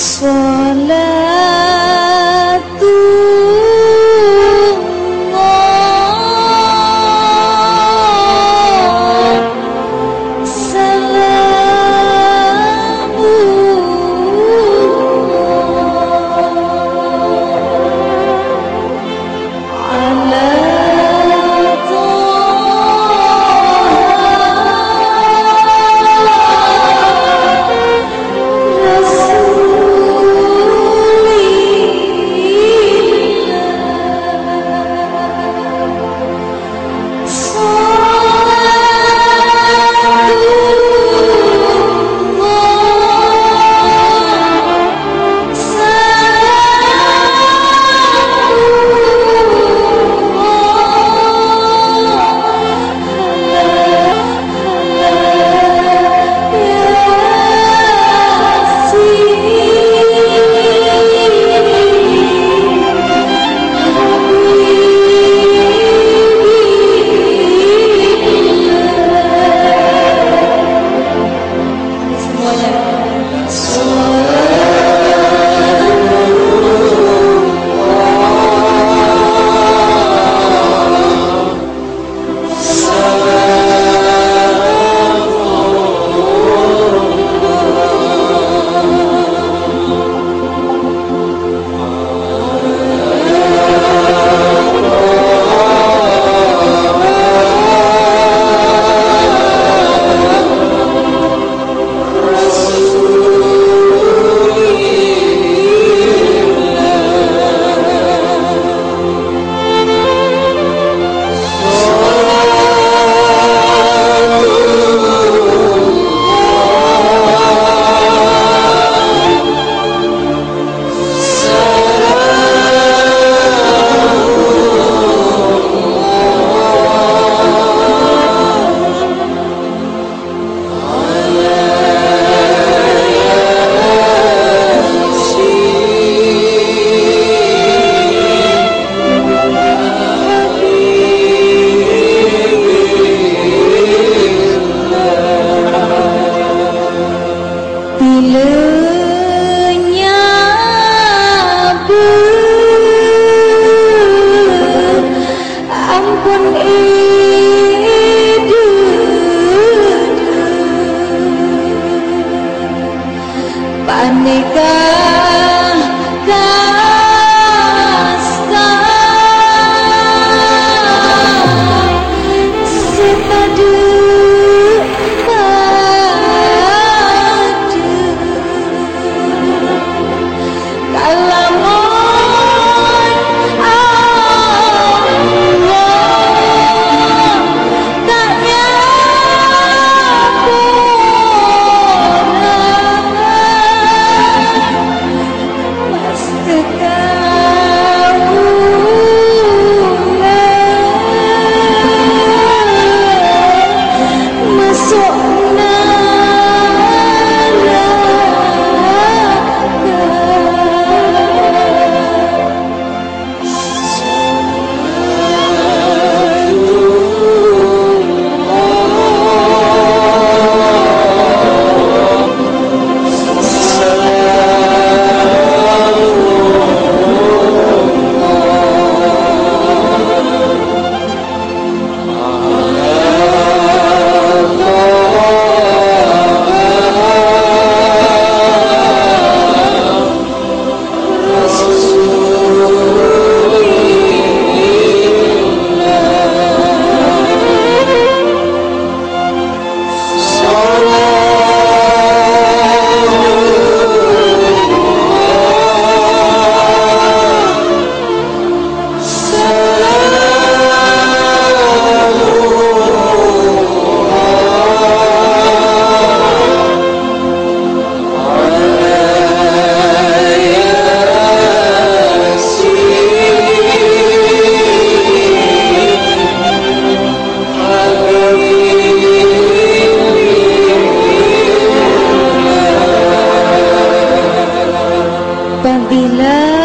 coração. together. بلاد